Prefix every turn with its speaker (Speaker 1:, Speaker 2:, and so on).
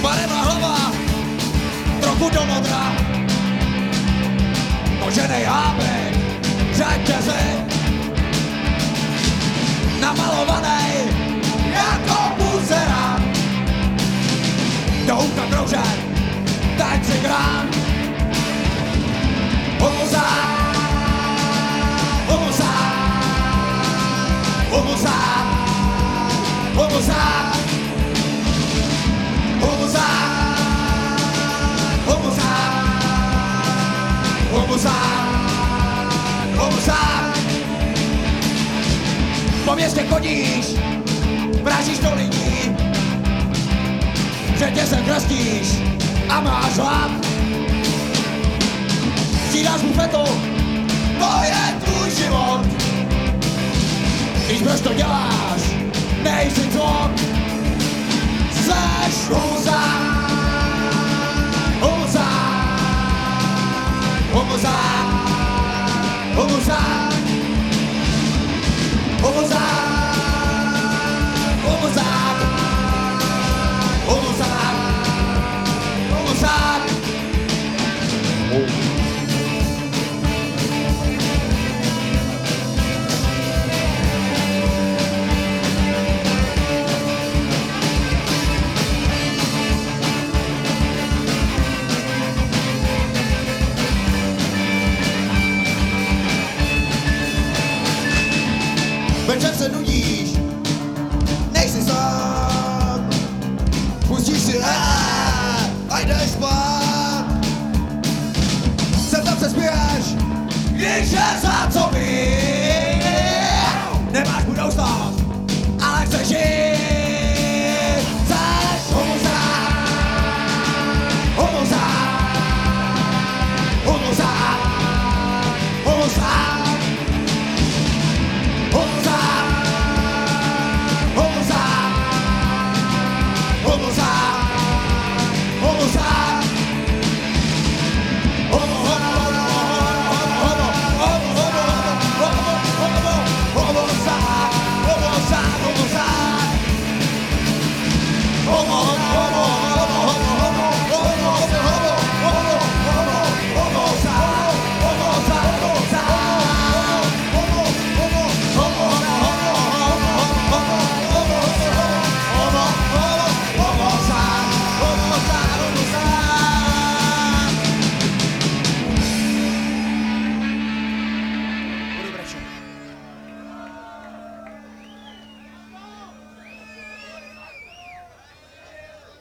Speaker 1: barevná hlava, trochu do modra, oženej humusa, humusa. Po městě chodíš, vrážíš do lidí, že tě se krestíš a máš hlad. Střídáš bufetu, to je tvůj život. Víš, proč to děláš, nejsi tvor. Seš huza, Že za co mi nemáš budoucnost, ale chceš žít. Seš homoza, homoza, homoza, homoza.